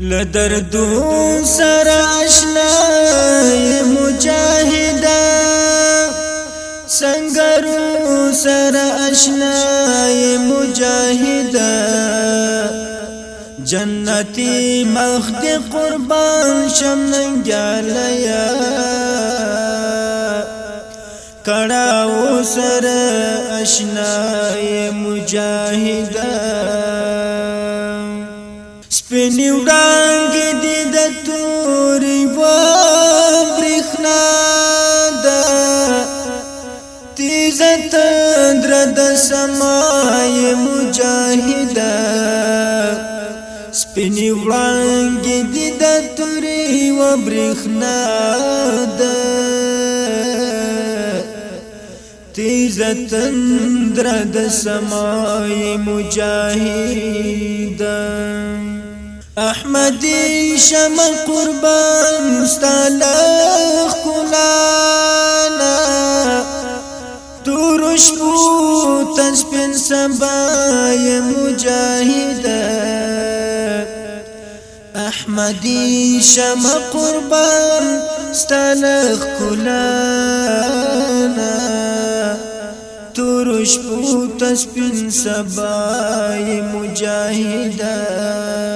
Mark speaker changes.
Speaker 1: لدردو سر اشنا مجاهدا سنگرو سر اشنا مجاهدا جنتی مخد قربان شمنگالیا کڑاو سر اشنا مجاهدا سپینی وډانګ دې د تورې و برېخنا د تیز تندر د سمای مجاهد سپینی وډانګ دې د تورې و برېخنا د تیز تندر د سمای مجاهد احمدی شمع قربان مستلخ خلانا تورش بو تسپن سبای مجاهد احمدی شمع قربان مستلخ خلانا تورش بو تسپن سبای مجاهد